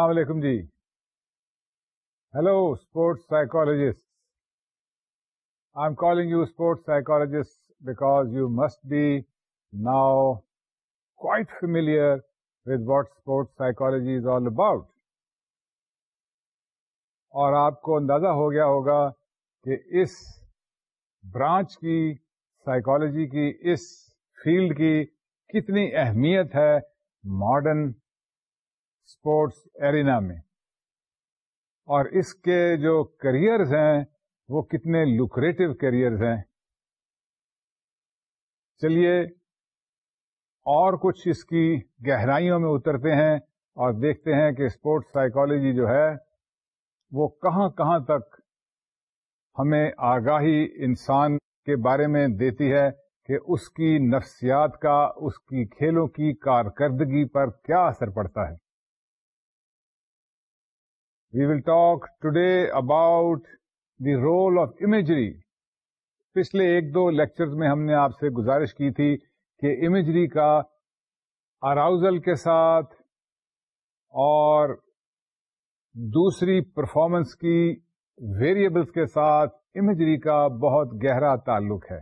السلام علیکم جی hello sports psychologist I am calling you sports psychologist because you must be now quite familiar with what sports psychology is all about اور آپ کو اندازہ ہو گیا ہوگا کہ اس برانچ کی سائیکولوجی کی اس فیلڈ کی کتنی اہمیت ہے ماڈرن اسپورٹس ایرینا میں اور اس کے جو کریئرز ہیں وہ کتنے لوکریٹو کیریئرز ہیں چلیے اور کچھ اس کی گہرائیوں میں اترتے ہیں اور دیکھتے ہیں کہ اسپورٹس سائیکالوجی جو ہے وہ کہاں کہاں تک ہمیں آگاہی انسان کے بارے میں دیتی ہے کہ اس کی نفسیات کا اس کی کھیلوں کی کارکردگی پر کیا اثر پڑتا ہے we will talk today about the role of imagery پچھلے ایک دو لیکچرز میں ہم نے آپ سے گزارش کی تھی کہ امیجری کا اراؤزل کے ساتھ اور دوسری پرفارمنس کی ویریبلس کے ساتھ امیجری کا بہت گہرا تعلق ہے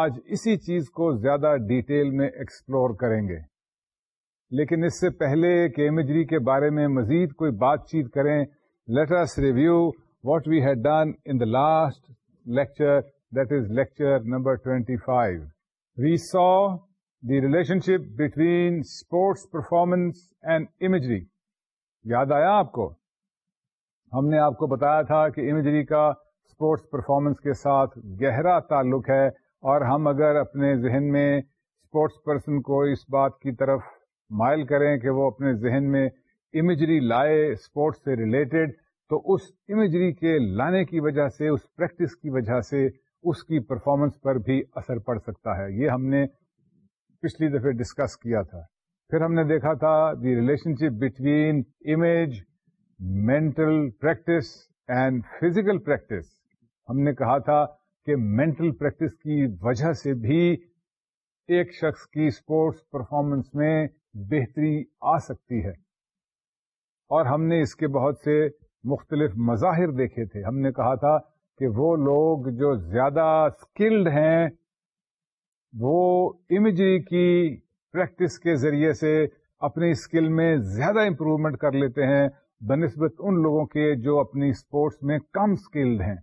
آج اسی چیز کو زیادہ ڈیٹیل میں ایکسپلور کریں گے لیکن اس سے پہلے کہ امیجری کے بارے میں مزید کوئی بات چیت کریں let's review what we had done in the last lecture that is lecture number twenty five we saw the relationship between sports performance and imagery یاد آیا آپ کو ہم نے آپ کو بتایا تھا کہ امیجری کا اسپورٹس پرفارمنس کے ساتھ گہرا تعلق ہے اور ہم اگر اپنے ذہن میں اسپورٹس پرسن کو اس بات کی طرف مائل کریں کہ وہ اپنے ذہن میں امیجری لائے اسپورٹس سے ریلیٹڈ تو اس امیجری کے لانے کی وجہ سے اس پریکٹس کی وجہ سے اس کی پرفارمنس پر بھی اثر پڑ سکتا ہے یہ ہم نے پچھلی دفعہ ڈسکس کیا تھا پھر ہم نے دیکھا تھا the relationship between image mental practice and physical practice ہم نے کہا تھا کہ مینٹل پریکٹس کی وجہ سے بھی ایک شخص کی اسپورٹس پرفارمنس میں بہتری آ سکتی ہے اور ہم نے اس کے بہت سے مختلف مظاہر دیکھے تھے ہم نے کہا تھا کہ وہ لوگ جو زیادہ اسکلڈ ہیں وہ امیجری کی پریکٹس کے ذریعے سے اپنی اسکل میں زیادہ امپروومنٹ کر لیتے ہیں بنسبت ان لوگوں کے جو اپنی اسپورٹس میں کم اسکلڈ ہیں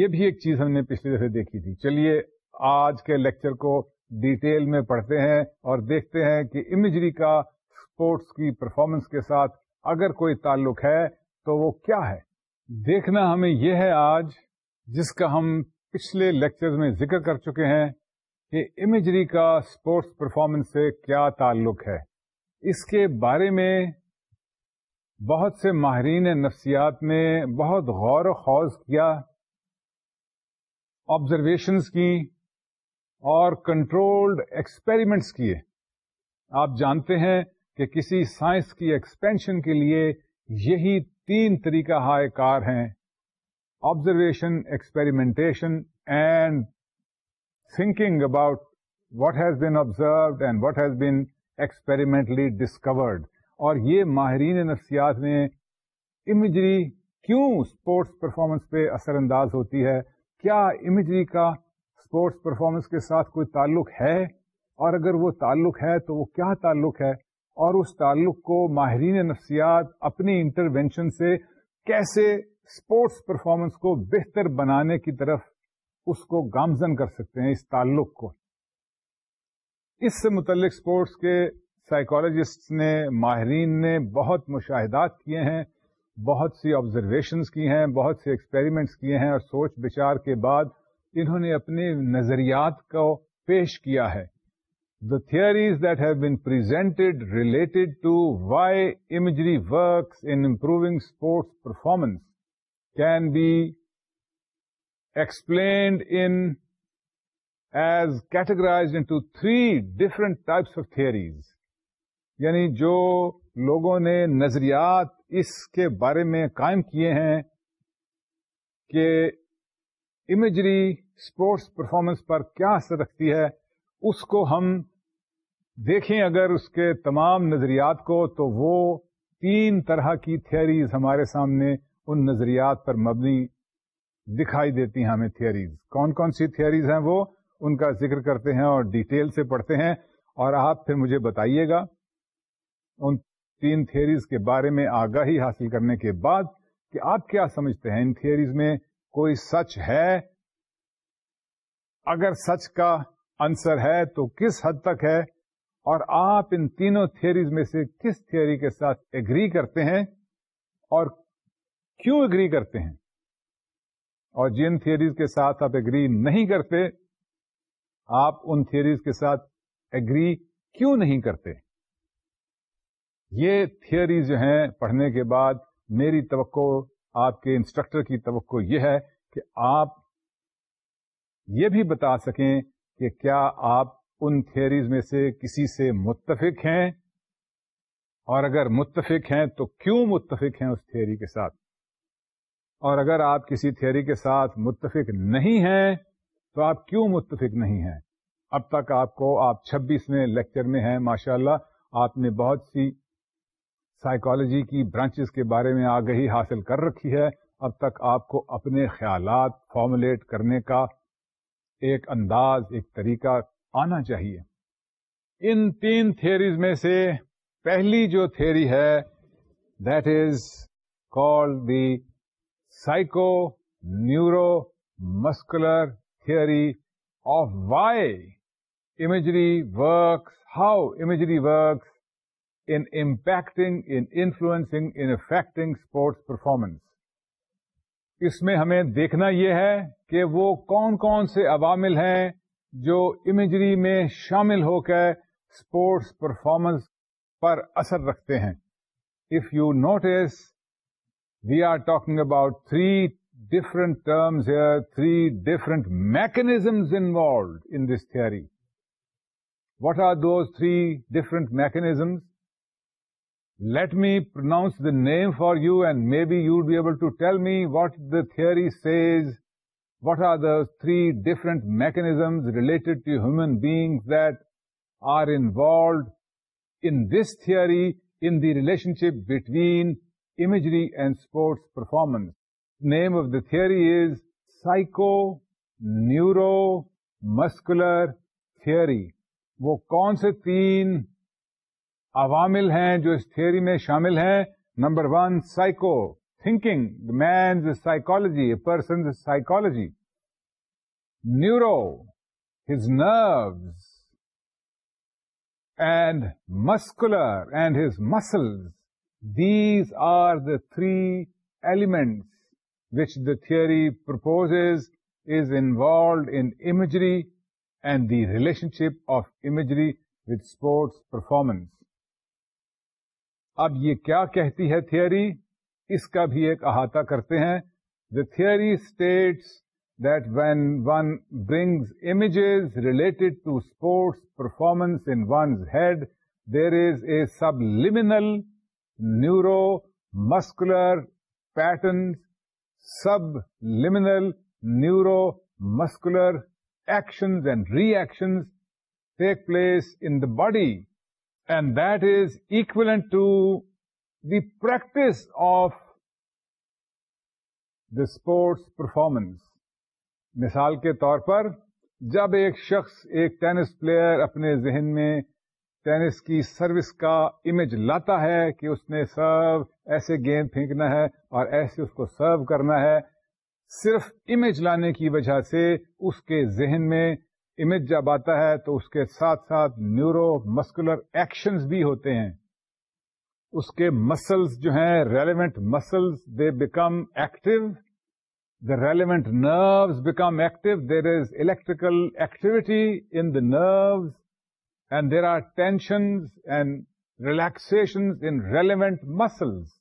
یہ بھی ایک چیز ہم نے پچھلی دفعہ دیکھی تھی چلیے آج کے لیکچر کو ڈیٹیل میں پڑھتے ہیں اور دیکھتے ہیں کہ امیجری کا اسپورٹس کی پرفارمنس کے ساتھ اگر کوئی تعلق ہے تو وہ کیا ہے دیکھنا ہمیں یہ ہے آج جس کا ہم پچھلے لیکچر میں ذکر کر چکے ہیں کہ امیجری کا اسپورٹس پرفارمنس سے کیا تعلق ہے اس کے بارے میں بہت سے ماہرین نفسیات نے بہت غور و خوض کیا آبزرویشنس کی اور کنٹرولڈ ایکسپیریمنٹس کیے آپ جانتے ہیں کہ کسی سائنس کی ایکسپینشن کے لیے یہی تین طریقہ ہائے کار ہیں observation experimentation and thinking about what has been observed and what has been experimentally discovered اور یہ ماہرین نفسیات نے امیجری کیوں اسپورٹس پرفارمنس پہ اثر انداز ہوتی ہے کیا امیجری کا اسپورٹس پرفارمنس کے ساتھ کوئی تعلق ہے اور اگر وہ تعلق ہے تو وہ کیا تعلق ہے اور اس تعلق کو ماہرین نفسیات اپنی انٹروینشن سے کیسے اسپورٹس پرفارمنس کو بہتر بنانے کی طرف اس کو گامزن کر سکتے ہیں اس تعلق کو اس سے متعلق اسپورٹس کے سائیکالوجسٹ نے ماہرین نے بہت مشاہدات کیے ہیں بہت سی آبزرویشنس کی ہیں بہت سے ایکسپیریمنٹس کیے ہیں اور سوچ بچار کے بعد انہوں نے اپنے نظریات کو پیش کیا ہے the theories that have been presented related to why imagery works in improving sports performance can be explained in as categorize into three different types of theories یعنی جو لوگوں نے نظریات اس کے بارے میں قائم کیے ہیں کہ امیجری اسپورٹس پرفارمنس پر کیا اثر رکھتی ہے اس کو ہم دیکھیں اگر اس کے تمام نظریات کو تو وہ تین طرح کی تھیئریز ہمارے سامنے ان نظریات پر مبنی دکھائی دیتی ہیں ہمیں تھیئریز کون کون سی تھیئریز ہیں وہ ان کا ذکر کرتے ہیں اور ڈیٹیل سے پڑھتے ہیں اور آپ پھر مجھے بتائیے گا ان تین تھیئریز کے بارے میں آگاہی حاصل کرنے کے بعد کہ آپ کیا سمجھتے ہیں ان تھیئریز میں کوئی سچ ہے اگر سچ کا آنسر ہے تو کس حد تک ہے اور آپ ان تینوں تھیوریز میں سے کس تھیوری کے ساتھ ایگری کرتے ہیں اور کیوں اگری کرتے ہیں اور جن تھیوریز کے ساتھ آپ اگری نہیں کرتے آپ ان تھیوریز کے ساتھ ایگری کیوں نہیں کرتے یہ تھیوریز جو ہیں پڑھنے کے بعد میری توقع آپ کے انسٹرکٹر کی توقع یہ ہے کہ آپ یہ بھی بتا سکیں کہ کیا آپ ان میں سے کسی سے متفق ہیں اور اگر متفق ہیں تو کیوں متفق ہیں اس تھیوری کے ساتھ اور اگر آپ کسی تھیوری کے ساتھ متفق نہیں ہیں تو آپ کیوں متفق نہیں ہیں اب تک آپ کو آپ چھبیسویں لیکچر میں ہیں ماشاءاللہ اللہ آپ نے بہت سی سائیکالوجی کی برانچز کے بارے میں آگہی حاصل کر رکھی ہے اب تک آپ کو اپنے خیالات فارمولیٹ کرنے کا ایک انداز ایک طریقہ آنا چاہیے ان تین تھیریز میں سے پہلی جو تھیوری ہے that is call the psycho neuro muscular theory of why imagery works how imagery works impacting influencing affecting sports performance اس میں ہمیں دیکھنا یہ ہے کہ وہ کون کون سے عوامل ہیں جو امیجری میں شامل ہو کر اسپورٹس پرفارمنس پر اثر رکھتے ہیں if you notice we are talking about three different terms here three different mechanisms involved in this three what are those three different mechanisms let me pronounce the name for you and maybe you would be able to tell me what the theory says what are the three different mechanisms relate to human being there and in this theory in the relationship between imagery and sports performance name of the three is psycho neuro muscular theory وہ کون سے تین عوامل ہیں جو اس theory میں شامل ہیں number one psycho thinking means psychology persons psychology neuro his nerves and muscular and his muscles these are the three elements which the theory propose is involved in imagery and the relationship of imagery with sports performance اب یہ کیا کہتی ہے three اس کا بھی ایک احاطہ کرتے ہیں the three states that when one brings images related to sports performance in one's head there is a subliminal neuro muscular pattern subliminal neuro muscular actions and reactions take place in the body and that is equivalent to the practice of the sports performance مثال کے طور پر جب ایک شخص ایک tennis player اپنے ذہن میں ٹینس کی سروس کا امیج لاتا ہے کہ اس نے سرو ایسے گیند پھینکنا ہے اور ایسے اس کو سرو کرنا ہے صرف امیج لانے کی وجہ سے اس کے ذہن میں امیج جب آتا ہے تو اس کے ساتھ ساتھ نیورو مسکولر ایکشنز بھی ہوتے ہیں اس کے مسلس جو ہیں relevant muscles they become active the relevant nerves become active there is electrical activity in the nerves and there are tension and relaxation in relevant muscles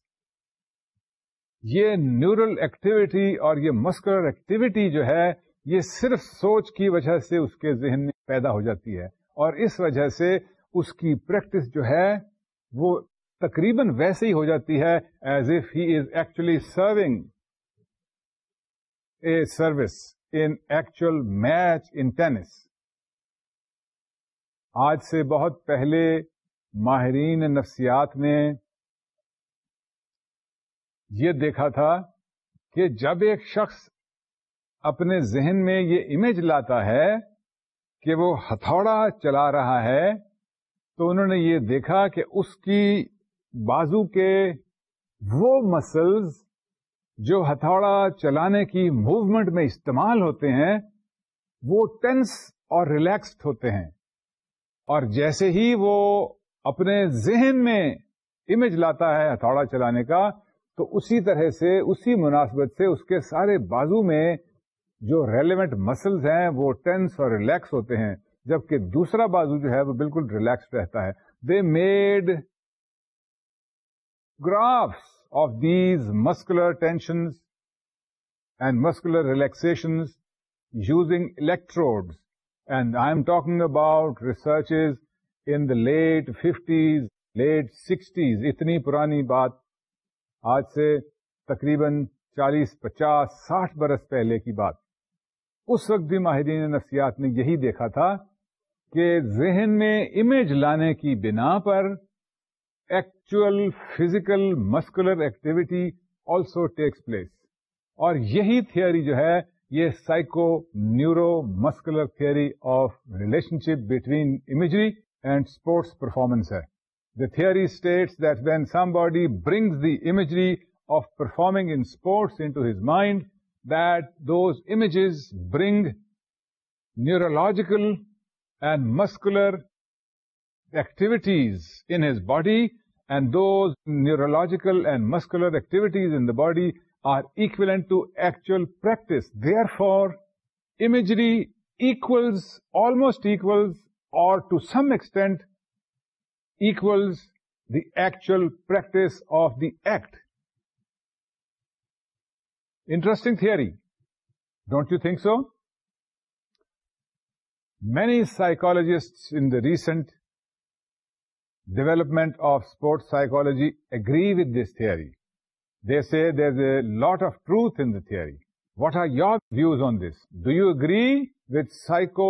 یہ نیورل ایکٹیویٹی اور یہ muscular activity جو ہے یہ صرف سوچ کی وجہ سے اس کے ذہن میں پیدا ہو جاتی ہے اور اس وجہ سے اس کی پریکٹس جو ہے وہ تقریباً ویسے ہی ہو جاتی ہے as if he is actually serving a service in actual match in tennis آج سے بہت پہلے ماہرین نفسیات نے یہ دیکھا تھا کہ جب ایک شخص اپنے ذہن میں یہ امیج لاتا ہے کہ وہ ہتھوڑا چلا رہا ہے تو انہوں نے یہ دیکھا کہ اس کی بازو کے وہ مسلز جو ہتھوڑا چلانے کی موومنٹ میں استعمال ہوتے ہیں وہ ٹینس اور ریلیکسڈ ہوتے ہیں اور جیسے ہی وہ اپنے ذہن میں امیج لاتا ہے ہتھوڑا چلانے کا تو اسی طرح سے اسی مناسبت سے اس کے سارے بازو میں جو ریلیونٹ مسلز ہیں وہ ٹینس اور ریلیکس ہوتے ہیں جبکہ دوسرا بازو جو ہے وہ بالکل ریلیکس رہتا ہے they made graphs of these muscular tension and muscular relaxation using electrode and I am talking about researches in the late fifties late sixties اتنی پرانی بات آج سے تقریباً چالیس پچاس ساٹھ برس پہلے کی بات اس وقت بھی ماہرین نفسیات نے یہی دیکھا تھا کہ ذہن میں امیج لانے کی بنا پر actual physical muscular activity also takes place اور یہی تھیوری جو ہے یہ psycho neuro muscular theory of relationship between imagery and sports performance ہے the three states that when somebody brings the imagery of performing in sports in to his mind that those images bring neurological and muscular activities in his body, and those neurological and muscular activities in the body are equivalent to actual practice. Therefore, imagery equals, almost equals, or to some extent equals the actual practice of the act. Interesting theory don't you think so many psychologists in recent development of sport psychology agree with this theory they see there is a lot of truth in the theory what are your views on this do you agree with psycho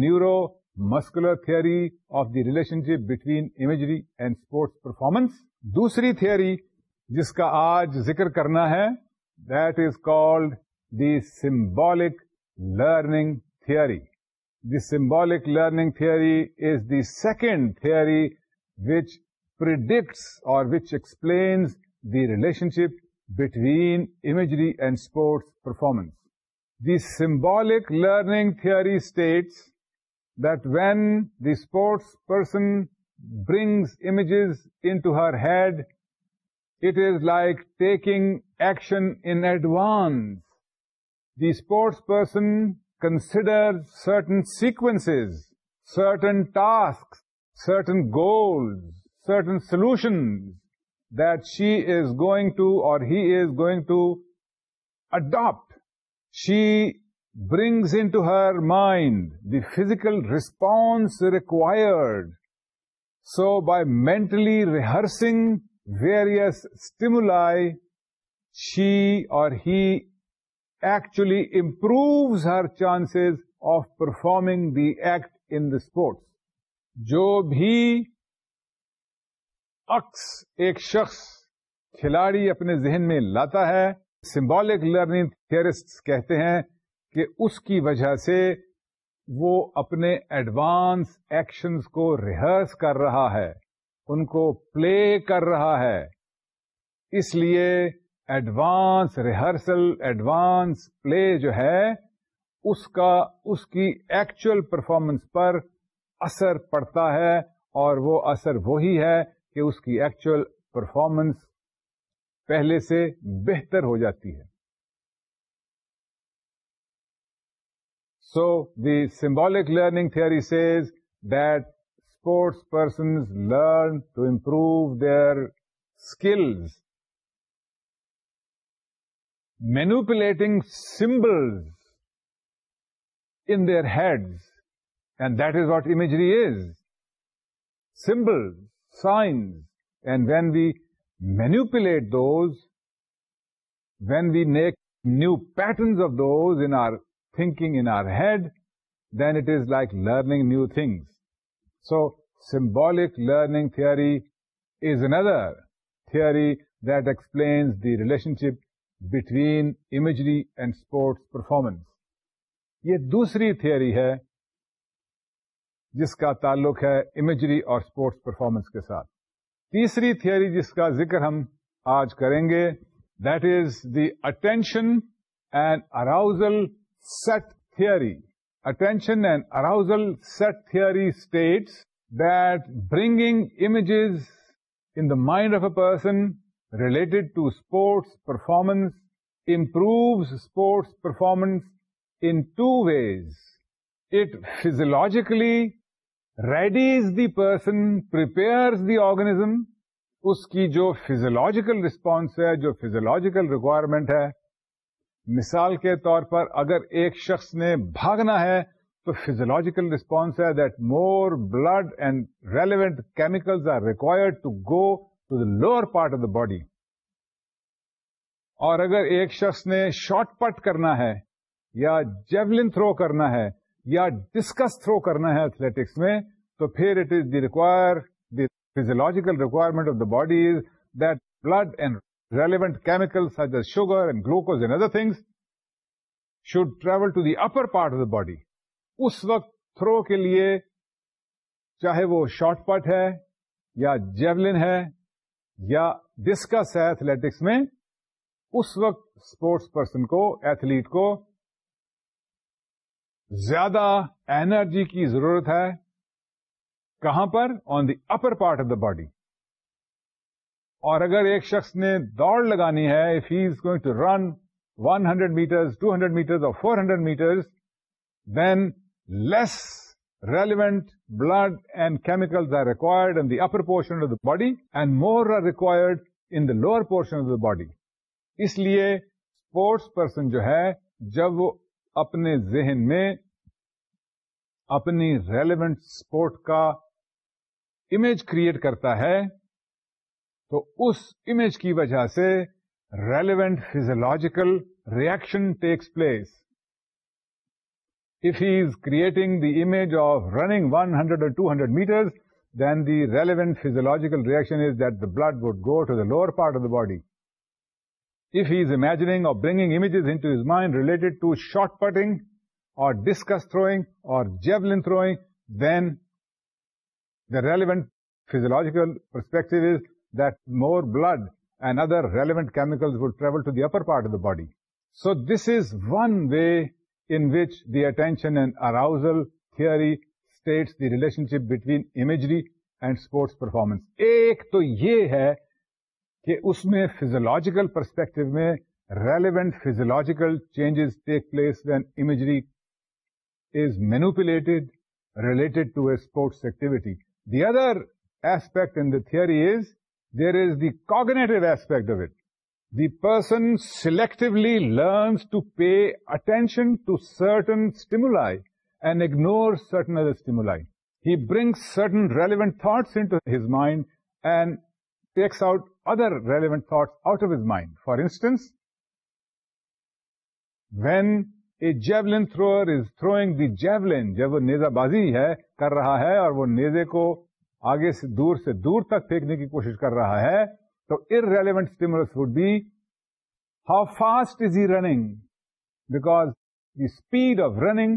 neuro muscular theory of the relationship between imagery and sports performance دوسری theory جس کا آج ذکر کرنا ہے That is called the symbolic learning theory. The symbolic learning theory is the second theory which predicts or which explains the relationship between imagery and sports performance. The symbolic learning theory states that when the sports person brings images into her head it is like taking action in advance. The sports person considers certain sequences, certain tasks, certain goals, certain solutions that she is going to or he is going to adopt. She brings into her mind the physical response required. So by mentally rehearsing stimuli she she اور he actually improves her of of performing the act in sports جو بھی عکس ایک شخص کھلاڑی اپنے ذہن میں لاتا ہے سمبولک لرننگ تیئرسٹ کہتے ہیں کہ اس کی وجہ سے وہ اپنے ایڈوانس ایکشنز کو ریہرس کر رہا ہے ان کو پلے کر رہا ہے اس لیے ایڈوانس ریہرسل ایڈوانس پلے جو ہے اس کا اس کی ایکچوئل پرفارمنس پر اثر پڑتا ہے اور وہ اثر وہی ہے کہ اس کی ایکچوئل پرفارمنس پہلے سے بہتر ہو جاتی ہے so the symbolic learning theory that sports persons learn to improve their skills, manipulating symbols in their heads, and that is what imagery is, symbols, signs, and when we manipulate those, when we make new patterns of those in our thinking, in our head, then it is like learning new things. So, symbolic learning theory is another theory that explains the relationship between imagery and sports performance. یہ دوسری theory ہے جس کا تعلق ہے imagery اور sports performance کے ساتھ تیسری تھیوری جس کا ذکر ہم آج کریں گے that is the attention and arousal set theory attention and arousal set theory states that bringing images in the mind of a person related to sports performance improves sports performance in two ways. It physiologically readies the person, prepares the organism, اس کی جو physiological response ہے جو physiological requirement ہے مثال کے طور پر اگر ایک شخص نے بھاگنا ہے تو فیزولوجیکل ریسپانس ہے that more blood and relevant chemical are required to go to the lower part of the body اور اگر ایک شخص نے شارٹ پٹ کرنا ہے یا جیولن تھرو کرنا ہے یا ڈسکس تھرو کرنا ہے ایتھلیٹکس میں تو پھر it is the require the physiological requirement of the body is that blood and relevant chemical sugar and glucose other things should travel to the upper part of the body اس وقت throw کے لیے چاہے وہ short پٹ ہے یا javelin ہے یا ڈسکس ہے ایتھلیٹکس میں اس وقت اسپورٹس پرسن کو ایتھلیٹ کو زیادہ اینرجی کی ضرورت ہے کہاں پر on the upper part of the body اور اگر ایک شخص نے دوڑ لگانی ہے if he is going to run one hundred metre two hundred matters اور four hundred matters then less relevant blood and chemicals are required in the upper portion of the body and more are required in the lower portion of the body اس لیے sports person جو ہے جب وہ اپنے ذہن میں اپنی ریلیونٹ اسپورٹ کا امیج کریٹ کرتا ہے تو اس امیج کی وجہ سے relevant physiological reaction takes place if he is creating the image of running one hundred اور two hundred matters then the relevant physiological reaction is that the blood would go to the lower part of the body if he is imaging اور bringing images in to his mind related to shot putting or discus throwing اور javelin throwing then the relevant physiological perspective is more blood and other relevant chemical will travel to the upper part of the body so this is one way in which the attention and arousal three states the relationship between imagery and sports performance ایک تو یہ ہے کہ اس میں physiological perspective میں relevant physiological changes take place imagery is manipulate relate to a sports activity the other aspect in the three is there is the cognitive aspect of it the person selectively learns to pay attention to certain stimuli and ignore certain other stimuli he brings certain relevant thoughts in his mind and takes out other relevant thought out of his mind for instance when a javelin thrower is throwing the javelin جب وہ نیزابازی ہے کر رہا ہے اور وہ نیزے کو آگے سے دور سے دور تک پھینکنے کی کوشش کر رہا ہے تو ار ریلیونٹ اسٹیمل فوڈ بھی ہاؤ فاسٹ از ای رنگ the speed of running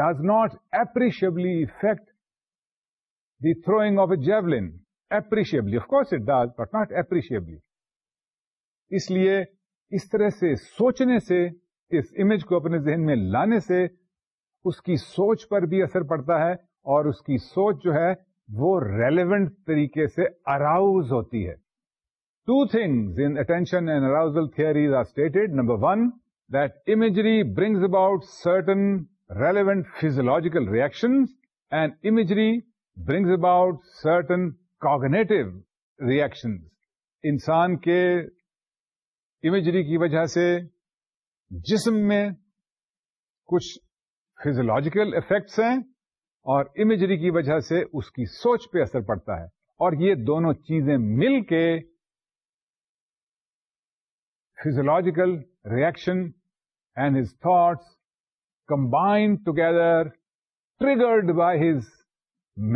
does not appreciably affect the throwing of a javelin appreciably of course it does but not appreciably اس لیے اس طرح سے سوچنے سے اس امیج کو اپنے ذہن میں لانے سے اس کی سوچ پر بھی اثر پڑتا ہے اور اس کی سوچ جو ہے وہ ریلیونٹ طریقے سے اراؤز ہوتی ہے two things in attention and arousal theories are stated number one that imagery brings about certain relevant physiological reaction and imagery brings about certain cognitive reactions انسان کے امیجری کی وجہ سے جسم میں کچھ فیزولوجیکل افیکٹس ہیں اور امیجری کی وجہ سے اس کی سوچ پہ اثر پڑتا ہے اور یہ دونوں چیزیں مل کے physiological reaction and his thoughts combined together triggered by his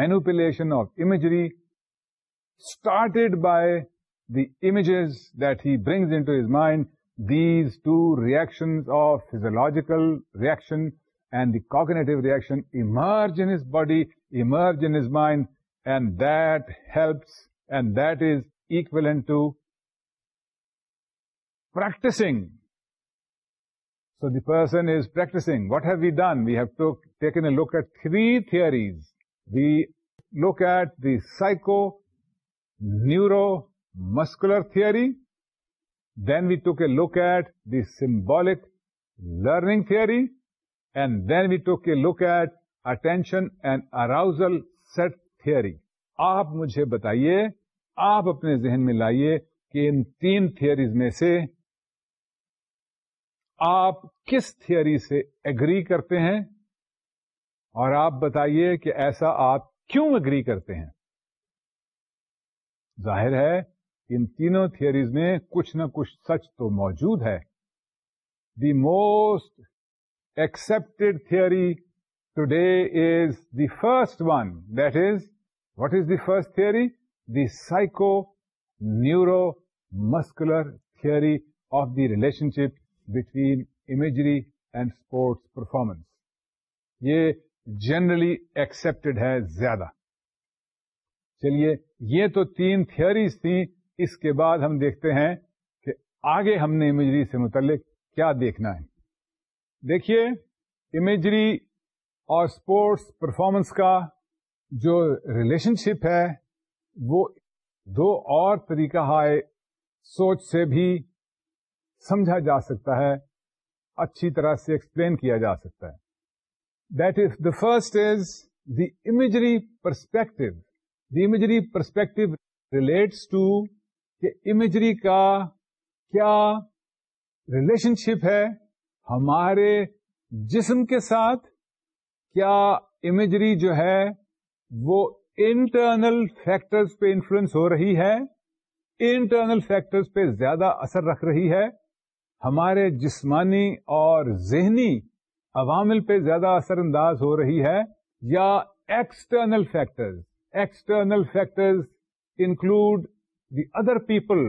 manipulation of imagery started by the images that he brings in to his mind these two reaction of physiological reaction and the cognitive reaction emerge in his body, emerge in his mind, and that helps, and that is equivalent to practicing. So the person is practicing. What have we done? We have taken a look at three theories. We look at the psycho-neuro-muscular theory. Then we took a look at the symbolic learning theory. And then we took a look at attention and arousal set theory آپ مجھے بتائیے آپ اپنے ذہن میں لائیے کہ ان تین تھیئریز میں سے آپ کس تھیئری سے اگری کرتے ہیں اور آپ بتائیے کہ ایسا آپ کیوں اگری کرتے ہیں ظاہر ہے ان تینوں تھیئریز میں کچھ نہ کچھ سچ تو موجود ہے the most accepted theory today is the first one that is what is the first theory the psycho neuro muscular theory of the relationship between imagery and sports performance یہ generally accept ہے زیادہ چلیے یہ تو تین theories تھیں اس کے بعد ہم دیکھتے ہیں کہ آگے ہم نے امیجری سے متعلق کیا دیکھنا ہے دیکھیے امیجری اور اسپورٹس پرفارمنس کا جو ریلیشن شپ ہے وہ دو اور طریقہ ہائے سوچ سے بھی سمجھا جا سکتا ہے اچھی طرح سے ایکسپلین کیا جا سکتا ہے that is the first is the imagery perspective the imagery perspective relates to کہ امیجری کا کیا ریلیشن شپ ہے ہمارے جسم کے ساتھ کیا امیجری جو ہے وہ انٹرنل فیکٹرز پہ انفلوئنس ہو رہی ہے انٹرنل فیکٹرز پہ زیادہ اثر رکھ رہی ہے ہمارے جسمانی اور ذہنی عوامل پہ زیادہ اثر انداز ہو رہی ہے یا external factors external factors include the other people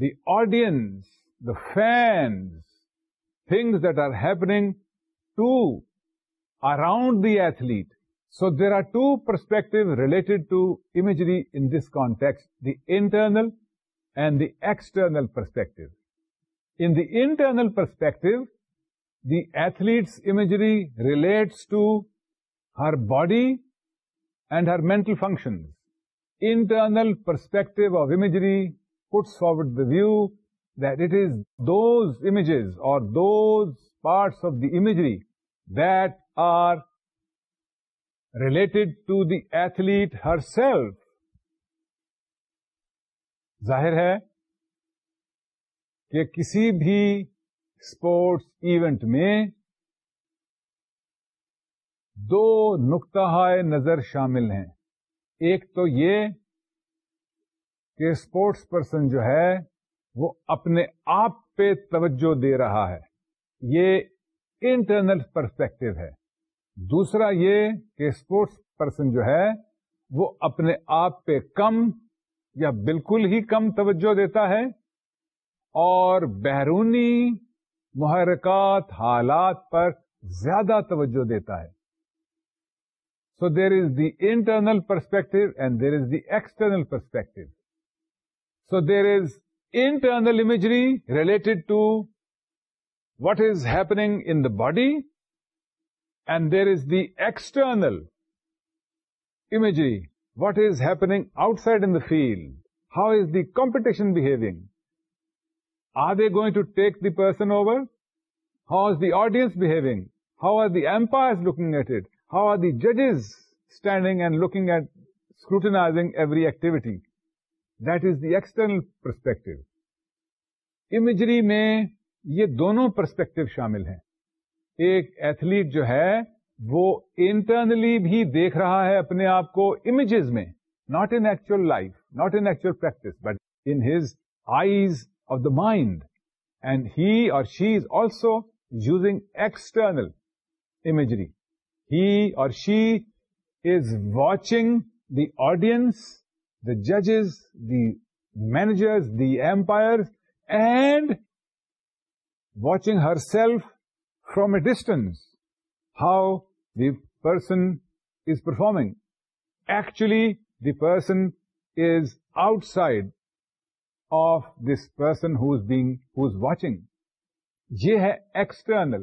the audience the fans things that are happening to around the athlete. So there are two perspectives related to imagery in this context, the internal and the external perspective. In the internal perspective, the athlete's imagery relates to her body and her mental functions. Internal perspective of imagery puts forward the view that it is those images or those parts of the imagery that are related to the athlete herself. ظاہر ہے کہ کسی بھی sports event میں دو نقطہ نظر شامل ہیں ایک تو یہ کہ اسپورٹس پرسن جو ہے وہ اپنے آپ پہ توجہ دے رہا ہے یہ انٹرنل پرسپیکٹو ہے دوسرا یہ کہ اسپورٹس پرسن جو ہے وہ اپنے آپ پہ کم یا بالکل ہی کم توجہ دیتا ہے اور بیرونی محرکات حالات پر زیادہ توجہ دیتا ہے so there is the internal perspective and there is the external perspective so there is internal imagery related to what is happening in the body, and there is the external imagery, what is happening outside in the field, how is the competition behaving, are they going to take the person over, how is the audience behaving, how are the umpires looking at it, how are the judges standing and looking at, scrutinizing every activity. That is the external perspective imagery میں یہ دونوں perspective شامل ہیں ایک athlete جو ہے وہ internally بھی دیکھ رہا ہے اپنے آپ کو امیجز میں not in actual life not in actual practice but in his eyes of the mind and he or she is also using external imagery he or she is watching the audience the judges, the managers, the empires, and watching herself from a distance, how the person is performing. Actually, the person is outside of this person who is, being, who is watching. یہ ہے external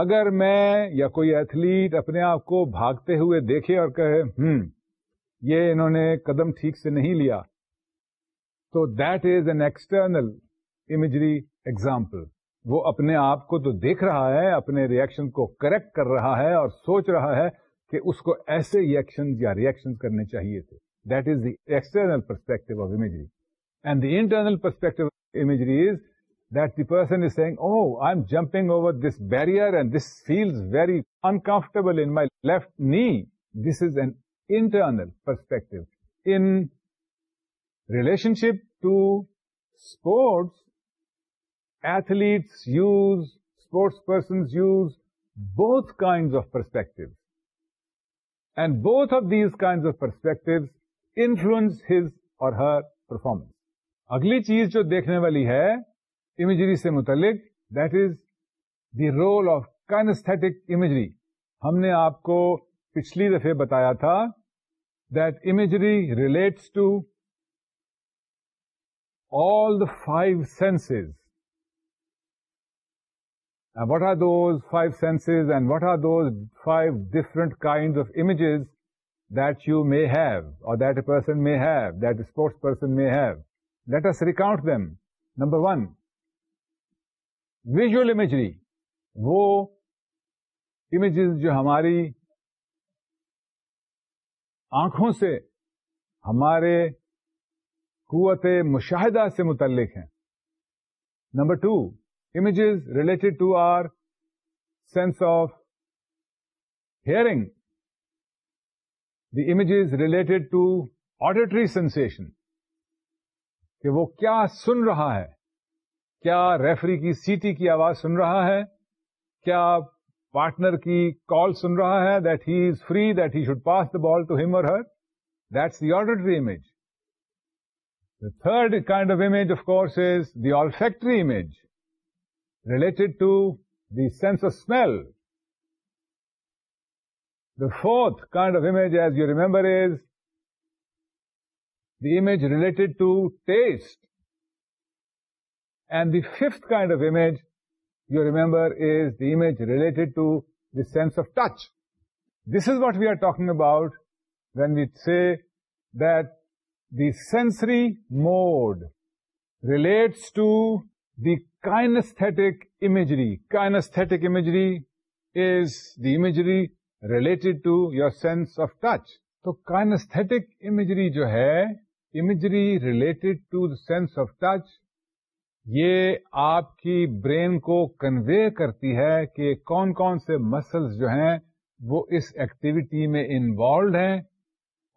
اگر میں یا کوئی athlete اپنے آپ کو بھاگتے ہوئے دیکھے اور کہے ہوں hmm, یہ انہوں نے قدم ٹھیک سے نہیں لیا تو that is an external imagery example وہ اپنے آپ کو تو دیکھ رہا ہے اپنے ریئیکشن کو کریکٹ کر رہا ہے اور سوچ رہا ہے کہ اس کو ایسے ریئیکشن یا ریئیکشن کرنے چاہیے تھے that is the external perspective of imagery and the internal perspective imagery is that the person is saying oh I am jumping over this bar and this feels very uncomfortable in my left knee this is an internal perspective in relationship to sports athletes use sports person use بہت kind of perspective and both of these kind of perspective influence his or her performance اگلی چیز جو دیکھنے والی ہے imagery سے متعلق that is the role of kinaesthetic imagery ہم نے آپ کو پچھلی دفعہ بتایا تھا that imagery relates to all the five senses what are those five senses and what are those five different kind of images that you may have or that a person may have that sports person may have let us recount them number one visual imagery وہ images جو ہماری آنکھوں سے ہمارے قوت مشاہدہ سے متعلق ہیں number two images related to our sense of hearing the images related to auditory sensation کہ وہ کیا سن رہا ہے کیا ریفری کی سیٹی کی آواز سن رہا ہے کیا پارٹنر کی کال سن رہا ہے that he is free that he should pass the ball to him or her that's the auditory image the third kind of image of course is the olfactory image related to the sense of smell the fourth kind of image as you remember is the image relate to taste and the fifth kind of image you remember is the image relate to the sense of touch this is what we are talking about when we say the sensory mode relates to the kinaesthetic imagery kinaesthetic imagery is the imagery relate to your sense of touch تو kinaesthetic imagery جو ہے imagery relate to the sense of touch یہ آپ کی brain کو convey کرتی ہے کہ کون کون سے مسلس جو ہیں وہ اس ایکٹیویٹی میں انوالوڈ ہیں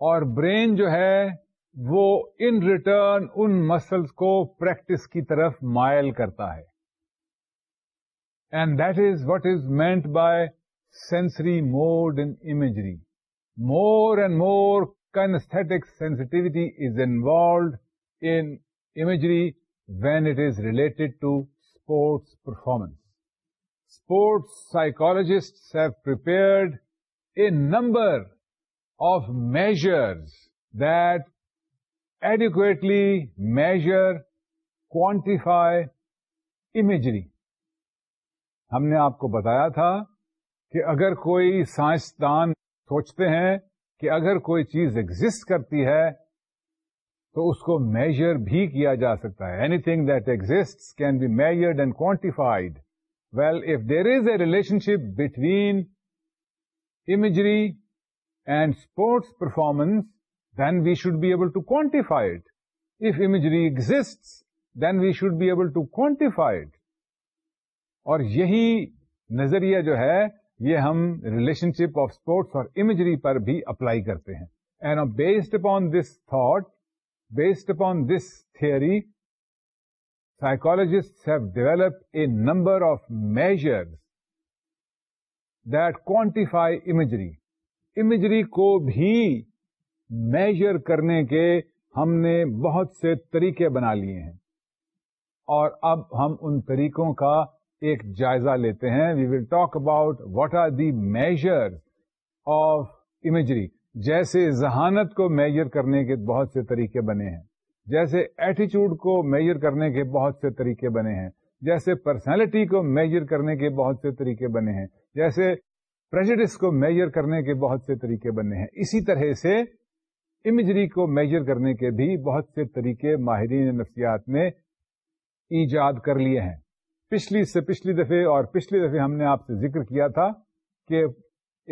اور برین جو ہے وہ ان ریٹرن ان مسلس کو پریکٹس کی طرف مائل کرتا ہے and that is what is meant by sensory mode in imagery more and more کنسٹک sensitivity is involved in imagery when it is related to sports performance sports psychologists have پرڈ a number of measures that adequately measure quantify imagery ہم نے آپ کو بتایا تھا کہ اگر کوئی سائنسدان سوچتے ہیں کہ اگر کوئی چیز ایگزٹ کرتی ہے تو اس کو میجر بھی کیا جا سکتا ہے anything that exist can be measured and quantified well if there is a relationship between imagery and sports performance then we should be able to quantified if imagery exist then we should be able to quantified اور یہی نظریہ جو ہے یہ ہم relationship of sports اور imagery پر بھی اپلائی کرتے ہیں and based upon this thought Based upon this theory, psychologists have developed a number of measures that quantify imagery. Imagery کو بھی میجر کرنے کے ہم نے بہت سے طریقے بنا لیے ہیں اور اب ہم ان طریقوں کا ایک جائزہ لیتے ہیں we will talk about what are the measure of imagery جیسے ذہانت کو میجر کرنے کے بہت سے طریقے بنے ہیں جیسے ایٹیچیوڈ کو میجر کرنے کے بہت سے طریقے بنے ہیں جیسے پرسنالٹی کو میجر کرنے کے بہت سے طریقے بنے ہیں جیسے پرجڈس کو میجر کرنے کے بہت سے طریقے بنے ہیں اسی طرح سے امیجری کو میجر کرنے کے بھی بہت سے طریقے ماہرین نفسیات نے ایجاد کر لیے ہیں پچھلی سے پچھلی دفعے اور پچھلی دفعے ہم نے آپ سے ذکر کیا تھا کہ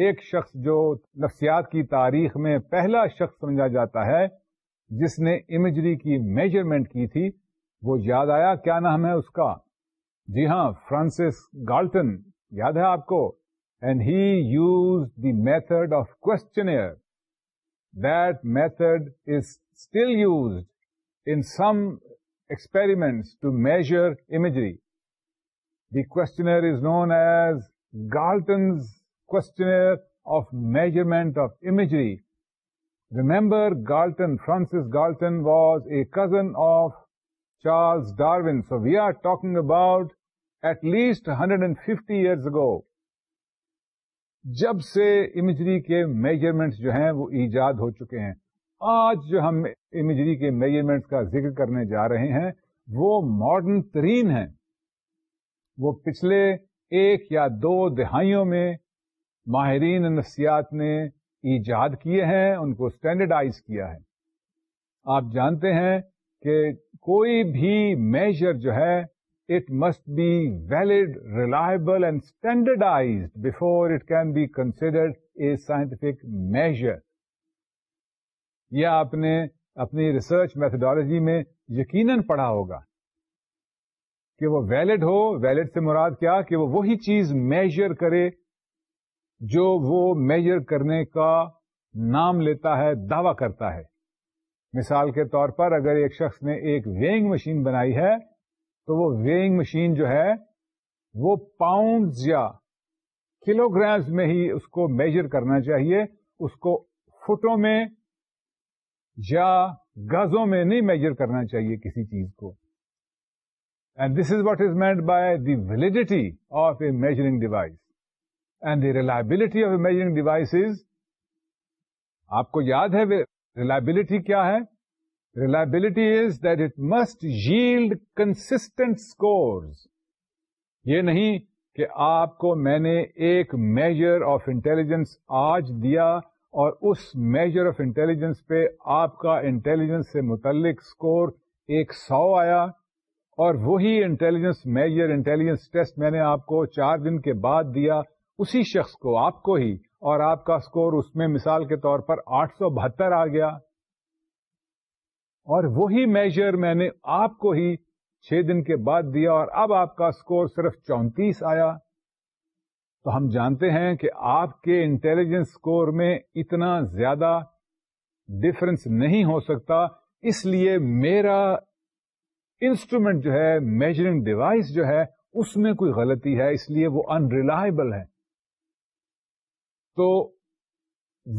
ایک شخص جو نفسیات کی تاریخ میں پہلا شخص سمجھا جاتا ہے جس نے امیجری کی میجرمنٹ کی تھی وہ یاد آیا کیا نام ہے اس کا جی ہاں فرانسس گالٹن یاد ہے آپ کو and he use the method of questionnaire that method is still used in some experiments to measure imagery the questionnaire is known as Galton's of measurement of imagery remember Remember, Galton, Francis was a cousin of of Darwin so we are talking about at least hundred and fifty ago. گو جب سے imagery کے measurements جو ہیں وہ ایجاد ہو چکے ہیں آج جو ہم امیجری کے میجرمنٹس کا ذکر کرنے جا رہے ہیں وہ ماڈرن ترین ہیں وہ پچھلے ایک یا دو دہائیوں میں ماہرین نفسیات نے ایجاد کیے ہیں ان کو اسٹینڈرڈائز کیا ہے آپ جانتے ہیں کہ کوئی بھی میجر جو ہے it must be valid reliable and standardised before it can be considered a scientific measure یہ آپ نے اپنی ریسرچ میتھڈالوجی میں یقیناً پڑھا ہوگا کہ وہ ویلڈ ہو ویلڈ سے مراد کیا کہ وہ وہی چیز میجر کرے جو وہ میجر کرنے کا نام لیتا ہے دعویٰ کرتا ہے مثال کے طور پر اگر ایک شخص نے ایک ویئنگ مشین بنائی ہے تو وہ ویئنگ مشین جو ہے وہ پاؤنڈ یا کلو گرامز میں ہی اس کو میجر کرنا چاہیے اس کو فٹوں میں یا گزوں میں نہیں میجر کرنا چاہیے کسی چیز کو and this is what is meant by the validity of a measuring device the of آفیجر devices آپ کو یاد ہے ریلائبلٹی کیا ہے reliability is that it must yield constant score یہ نہیں کہ آپ کو میں نے ایک میجر آف انٹیلیجنس آج دیا اور اس میجر آف انٹیلیجنس پہ آپ کا انٹیلیجنس سے متعلق اسکور ایک سو آیا اور وہی انٹیلیجنس میجر انٹیلیجنس ٹیسٹ میں نے آپ کو چار دن کے بعد دیا اسی شخص کو آپ کو ہی اور آپ کا اسکور اس میں مثال کے طور پر آٹھ سو بہتر آ گیا اور وہی میجر میں نے آپ کو ہی چھ دن کے بعد دیا اور اب آپ کا اسکور صرف چونتیس آیا تو ہم جانتے ہیں کہ آپ کے انٹیلیجنس اسکور میں اتنا زیادہ ڈفرنس نہیں ہو سکتا اس لیے میرا انسٹرومینٹ جو ہے میجرنگ ڈیوائس جو ہے اس میں کوئی غلطی ہے اس لیے وہ ان ریلائبل ہے تو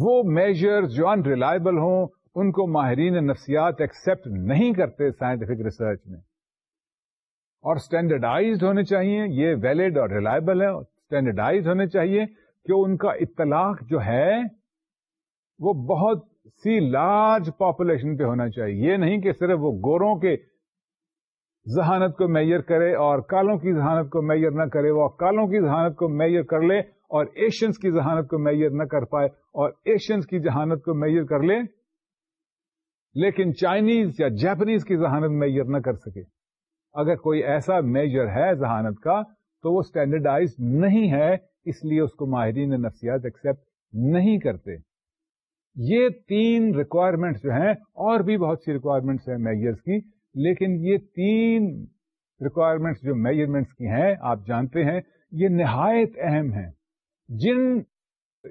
وہ میجر جو ان ریلائبل ہوں ان کو ماہرین نفسیات ایکسپٹ نہیں کرتے سائنٹیفک ریسرچ میں اور اسٹینڈرڈائزڈ ہونے چاہیے یہ ویلڈ اور ریلائبل ہے اسٹینڈرڈائز ہونے چاہیے کہ ان کا اطلاق جو ہے وہ بہت سی لارج پاپولیشن پہ ہونا چاہیے یہ نہیں کہ صرف وہ گوروں کے ذہانت کو میئر کرے اور کالوں کی ذہانت کو میئر نہ کرے وہ کالوں کی ذہانت کو میئر کر لے اور ایشینس کی ذہانت کو میئر نہ کر پائے اور ایشینس کی ذہانت کو میئر کر لے لیکن چائنیز یا جاپنیز کی ذہانت میئر نہ کر سکے اگر کوئی ایسا میجر ہے ذہانت کا تو وہ اسٹینڈرڈائز نہیں ہے اس لیے اس کو ماہرین نفسیات ایکسپٹ نہیں کرتے یہ تین ریکوائرمنٹس جو ہیں اور بھی بہت سی ریکوائرمنٹس ہیں میئرس کی لیکن یہ تین ریکوائرمنٹس جو میجرمنٹس کی ہیں آپ جانتے ہیں یہ نہایت اہم ہیں جن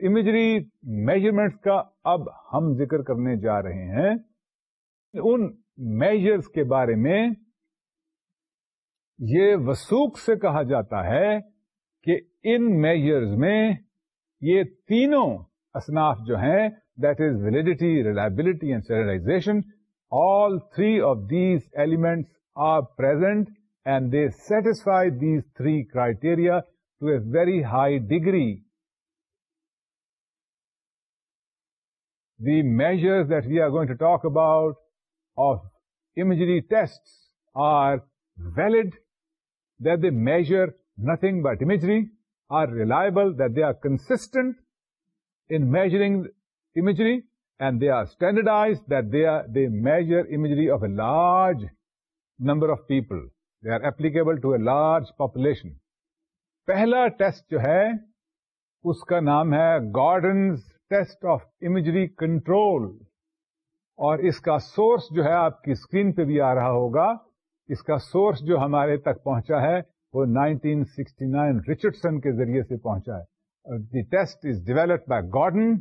امیجری میجرمنٹس کا اب ہم ذکر کرنے جا رہے ہیں ان میجرس کے بارے میں یہ وسوخ سے کہا جاتا ہے کہ ان میجرز میں یہ تینوں اصناف جو ہیں that is validity reliability and سائزیشن all three of these elements are present and they satisfy these three criteria to a very high degree the measures that we are going to talk about of imagery test are valid that they measure nothing but imagery are reliable that they are constant in measuring imagery and they are standardise that they are the measure imagery of a large number of people they are applicable to a large population پہلا test جو ہے اس کا نام ہے Gordon's test of imagery control اور اس کا سورس جو ہے آپ کی اسکرین پہ بھی آ رہا ہوگا اس کا سورس جو ہمارے تک پہنچا ہے وہ 1969 رچرڈسن کے ذریعے سے پہنچا ہے the test is develop by Gordon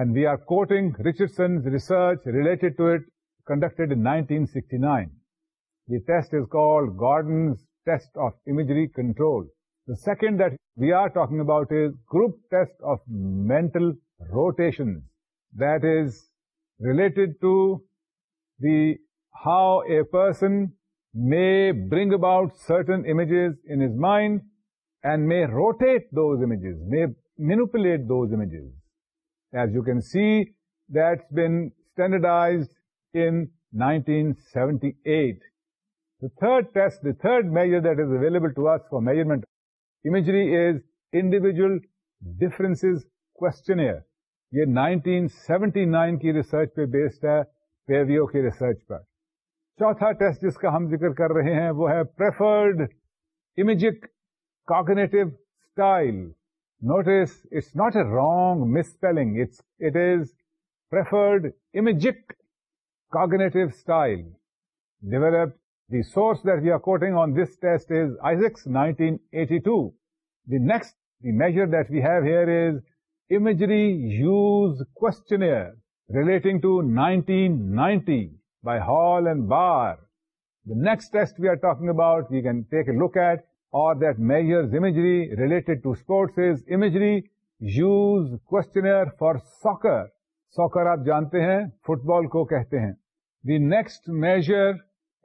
and we are quoting Richardson research related to it in nineteen sixty test is test of imagery control The second that we are talking about is group test of mental rotations, that is related to how a person may bring about certain images in his mind and may rotate those images, may manipulate those images. As you can see, that's been standardized in 1978. The third measure that is available to us for measurement questionnaire یہ 1979 کی research پہ based ہے Paivio کی research پر چوتھا test جس کا ہم ذکر کر رہے ہیں وہ ہے preferred imagic cognitive style notice it's not a wrong misspelling it is preferred imagic cognitive style develop دیوسٹ on this test nineteen eighty two the next the measure use کوئی Hall and Barr the next test we are talking about you can take a look at اور soccer soccer آپ جانتے ہیں fit بال کو کہتے ہیں the next measure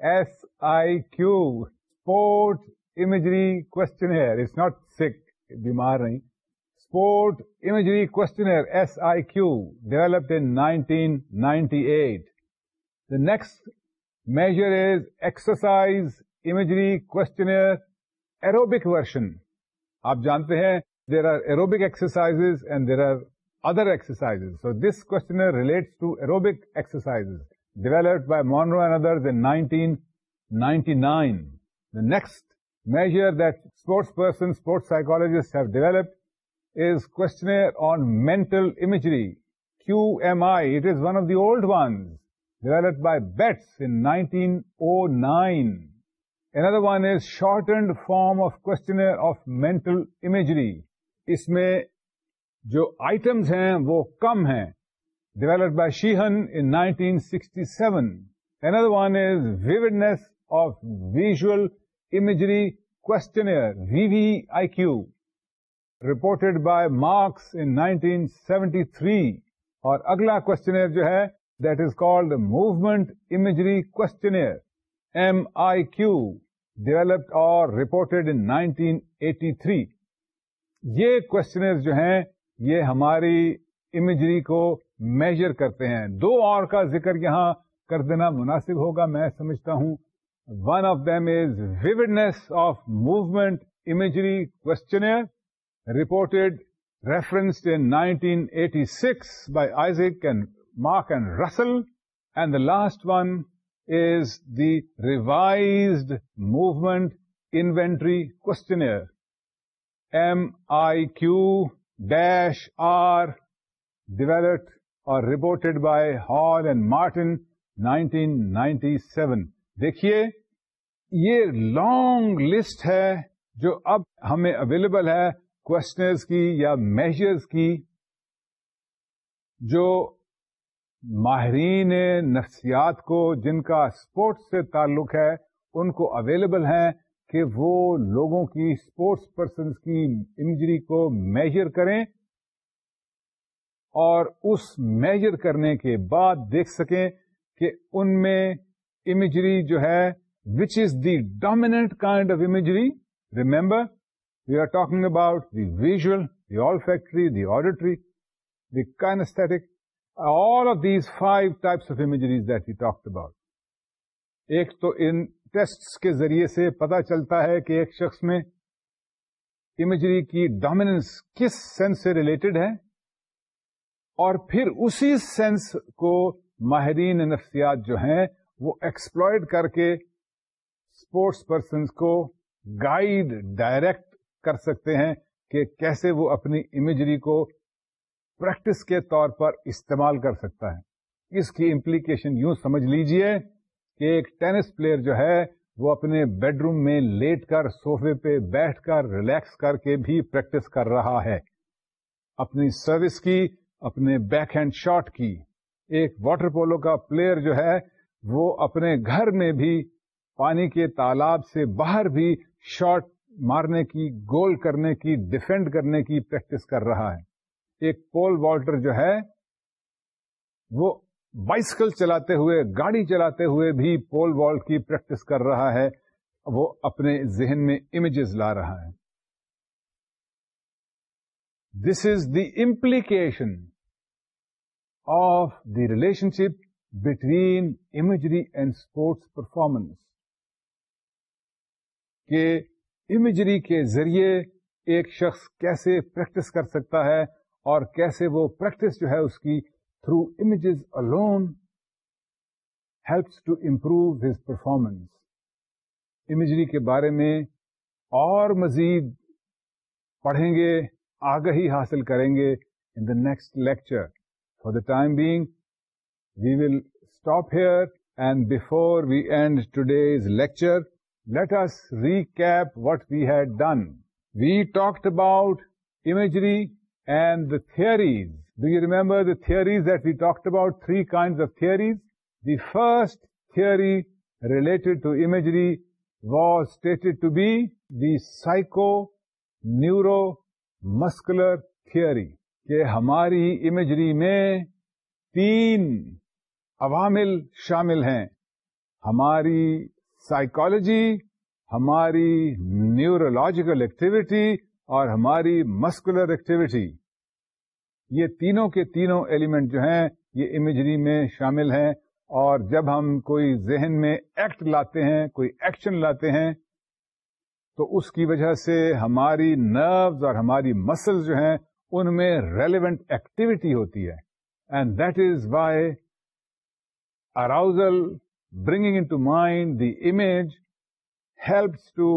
S I Q sport imagery questionnaire it's not sick بیمار نہیں sport imagery questionnaire S I Q developed in nineteen ninety eight the next measure is exercise imagery questionnaire aerobic version آپ جانتے ہیں there are aerobic exercise and there are other exercise so this questionnaire relates to aerobic exercise develop by Monroe in ادرٹین ninety نائنسٹ measure that sports person sport psychologist develop is کون mental imagery Q M I it is one of the old ones develop by Betts in o nine N other one is short and form of کونر of میں اس میں جو items ہیں وہ کم ہیں developed by Sheehan nineteen sixty seven one is vividness of ویژلری کوئی report by Marks in nineteen seventy three اور اگلا کو ہے that is called movement imagery کوئی ڈیویلپ اور report in nineteen eighty three یہ کوشچنر جو ہیں یہ ہماری امیجری کو میجر کرتے ہیں دو اور کا ذکر یہاں کر دینا مناسب ہوگا میں سمجھتا ہوں one of them is vividness of movement imagery questionnaire reported reference nineteen eighty six by and Mark and Russell and the last one is the revised movement inventory questionnaire M I Q dash R developed اور reported by Hall and Martin 1997 دیکھیے یہ long list ہے جو اب ہمیں available ہے questionnaires کی یا میجرز کی جو ماہرین نفسیات کو جن کا اسپورٹس سے تعلق ہے ان کو اویلیبل ہے کہ وہ لوگوں کی اسپورٹس پرسنس کی انجری کو میجر کریں اور اس میجر کرنے کے بعد دیکھ سکیں کہ ان میں امیجری جو ہے which is the dominant kind of imagery remember we are talking about the visual the olfactory the auditory the kinesthetic all of these five types of imageries that we talk about ایک تو ان test کے ذریعے سے پتا چلتا ہے کہ ایک شخص میں امیجری کی ڈومیننس کس سینس سے ریلیٹڈ ہے اور پھر اسی سینس کو ماہرین نفسیات جو ہیں وہ ایکسپلوئڈ کر کے اسپورٹس پرسنس کو گائیڈ ڈائریکٹ کر سکتے ہیں کہ کیسے وہ اپنی امیجری کو پریکٹس کے طور پر استعمال کر سکتا ہے اس کی امپلیکیشن یوں سمجھ لیجئے کہ ایک ٹینس پلیئر جو ہے وہ اپنے بیڈ روم میں لیٹ کر سوفے پہ بیٹھ کر ریلیکس کر کے بھی پریکٹس کر رہا ہے اپنی سروس کی اپنے بیک ہینڈ شاٹ کی ایک واٹر پولو کا پلیئر جو ہے وہ اپنے گھر میں بھی پانی کے تالاب سے باہر بھی شاٹ مارنے کی گول کرنے کی ڈیفینڈ کرنے کی پریکٹس کر رہا ہے ایک پول والٹر جو ہے وہ بائسکل چلاتے ہوئے گاڑی چلاتے ہوئے بھی پول والٹ کی پریکٹس کر رہا ہے وہ اپنے ذہن میں امیجز لا رہا ہے this is the implication of the relationship between imagery and sports performance کے امیجری کے ذریعے ایک شخص کیسے پریکٹس کر سکتا ہے اور کیسے وہ پریکٹس جو ہے اس کی through images alone helps to improve his performance imagery کے بارے میں اور مزید پڑھیں گے آگہی حاصل کریں گے in the next lecture for the time being we will stop here and before we end today's lecture let us recap what had done we talked about imagery and the theories do you remember the theories at we talk about three kind of theories the first theory related to imagery was ٹیڈ to be the neuro muscular theory کہ ہماری imagery میں تین عوامل شامل ہیں ہماری psychology ہماری neurological activity اور ہماری مسکولر ایکٹیویٹی یہ تینوں کے تینوں ایلیمنٹ جو ہیں یہ امیجری میں شامل ہیں اور جب ہم کوئی ذہن میں ایکٹ لاتے ہیں کوئی ایکشن لاتے ہیں تو اس کی وجہ سے ہماری نروز اور ہماری مسلز جو ہیں ان میں ریلیونٹ ایکٹیویٹی ہوتی ہے and that is why arousal bringing in to mind the image helps to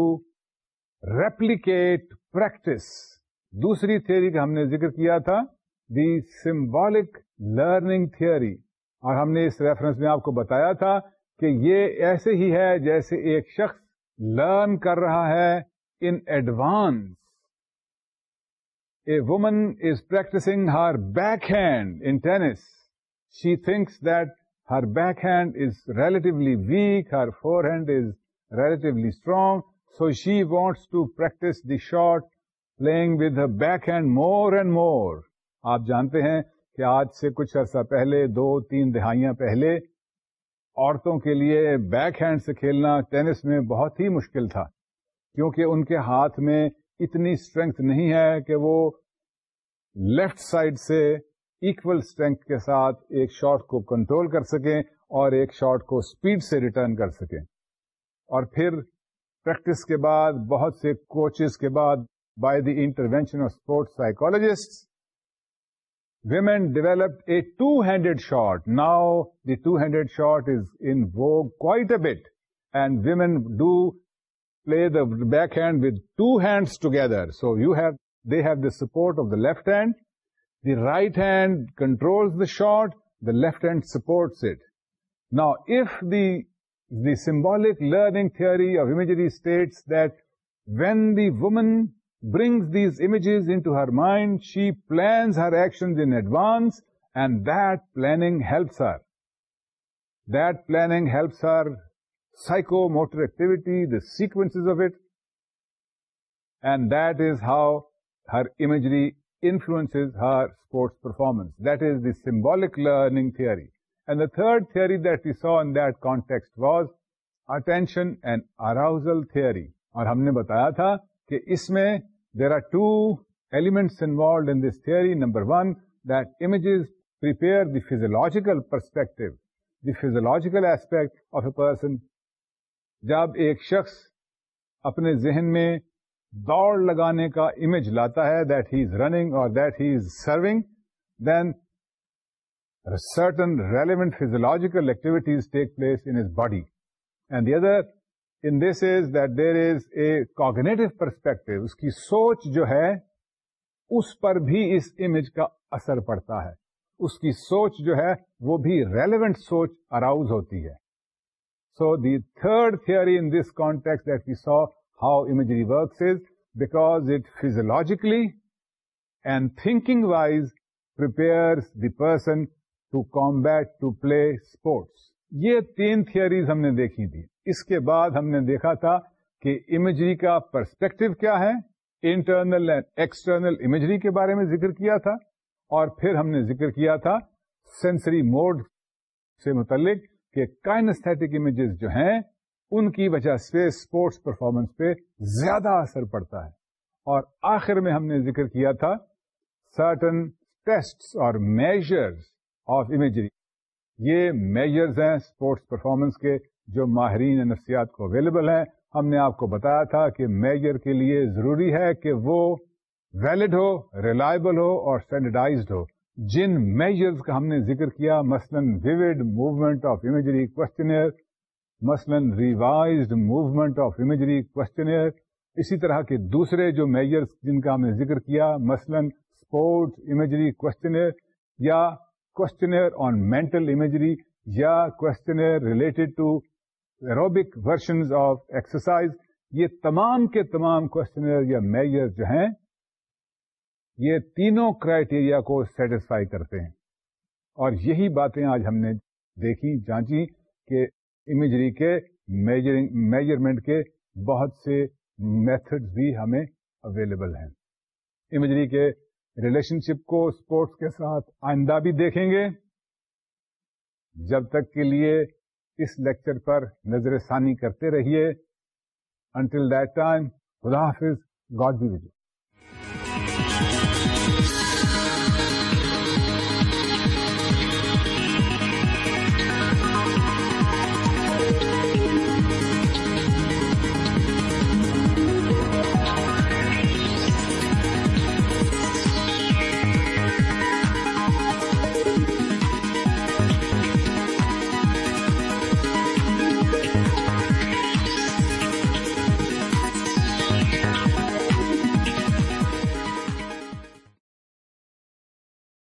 replicate practice دوسری تھیوری کا ہم نے ذکر کیا تھا دی سمبولک لرننگ تھیوری اور ہم نے اس ریفرنس میں آپ کو بتایا تھا کہ یہ ایسے ہی ہے جیسے ایک شخص لرن کر رہا ہے in advance a woman is practising her backhand in tennis she thinks that her backhand is relatively weak her forehand is relatively strong so she wants to practice the shot playing with backhand more and more آپ جانتے ہیں کہ آج سے کچھ عرصہ پہلے دو تین دہائیاں پہلے عورتوں کے لیے بیک ہینڈ سے کھیلنا ٹینس میں بہت ہی مشکل تھا کیونکہ ان کے ہاتھ میں اتنی اسٹرینتھ نہیں ہے کہ وہ لیفٹ سائڈ سے ایکول اسٹرینتھ کے ساتھ ایک شارٹ کو کنٹرول کر سکیں اور ایک شارٹ کو اسپیڈ سے ریٹرن کر سکیں اور پھر پریکٹس کے بعد بہت سے کوچز کے بعد by the intervention of sports psychologist women developed a two-handed shot. Now, the two-handed shot is in vogue quite a bit, and women do play the backhand with two hands together. So they have the support of the left hand. The right hand controls the shot, the left hand supports it. Now, if the symbolic learning theory of imagery states that when the woman brings these images in to her mind she plans her actions and that planning helps her دلانگ helps her psychomotor activity the sex of it and that is how her imagery influence her sports performance that is the symbolic learning theory and the third theory that we so that context was attention and arousal theory اور ہم نے بتایا تھا کہ اس میں there are two elements involved in this theory number one that images prepare the physiological perspective the physiological aspect of a person جب ایک شخص اپنے ذہن میں دوڑ لگانے کا امیج لاتا ہے that he is running or that he is serving then certain relevant physiological activities take place his body and the other this is that there is a cognitive perspective اس کی سوچ جو ہے اس پر بھی اس امیج کا اثر پڑتا ہے اس کی سوچ جو ہے وہ بھی ریلیونٹ سوچ اراؤز ہوتی ہے so the third theory in this context that we saw how imagery works is because it physiologically and thinking wise purse the person to combat to play sports یہ تین تھیئریز ہم نے دیکھی تھی اس کے بعد ہم نے دیکھا تھا کہ امیجری کا پرسپیکٹو کیا ہے انٹرنل اینڈ ایکسٹرنل امیجری کے بارے میں ذکر کیا تھا اور پھر ہم نے ذکر کیا تھا سینسری موڈ سے متعلق کہ کائنسٹک امیجز جو ہیں ان کی وجہ سے اسپورٹس پرفارمنس پہ زیادہ اثر پڑتا ہے اور آخر میں ہم نے ذکر کیا تھا سرٹن ٹیسٹ اور میجرز آف امیجری یہ میجرز ہیں اسپورٹس پرفارمنس کے جو ماہرین نفسیات کو اویلیبل ہیں ہم نے آپ کو بتایا تھا کہ میجر کے لیے ضروری ہے کہ وہ ویلڈ ہو ریلائبل ہو اور اسٹینڈرڈائزڈ ہو جن میجرز کا ہم نے ذکر کیا مثلاً vivid movement of imagery questionnaire مثلاً revised movement of imagery questionnaire اسی طرح کے دوسرے جو میجرز جن کا ہم نے ذکر کیا مثلاً اسپورٹس امیجری کوشچنئر یا questionnaire on mental imagery یا questionnaire related to aerobic version of exercise یہ تمام کے تمام کوشچنر یا میئر جو ہیں یہ تینوں کرائٹیریا کو سیٹسفائی کرتے ہیں اور یہی باتیں آج ہم نے دیکھی جانچی کہ امیجری کے میجرمنٹ کے بہت سے میتھڈز بھی ہمیں اویلیبل ہیں امیجری کے ریلیشن شپ کو اسپورٹس کے ساتھ آئندہ بھی دیکھیں گے جب تک کے لیے اس لیکچر پر نظر ثانی کرتے رہیے انٹل دیٹ ٹائم خدا حافظ گاڈ بھی ویڈیو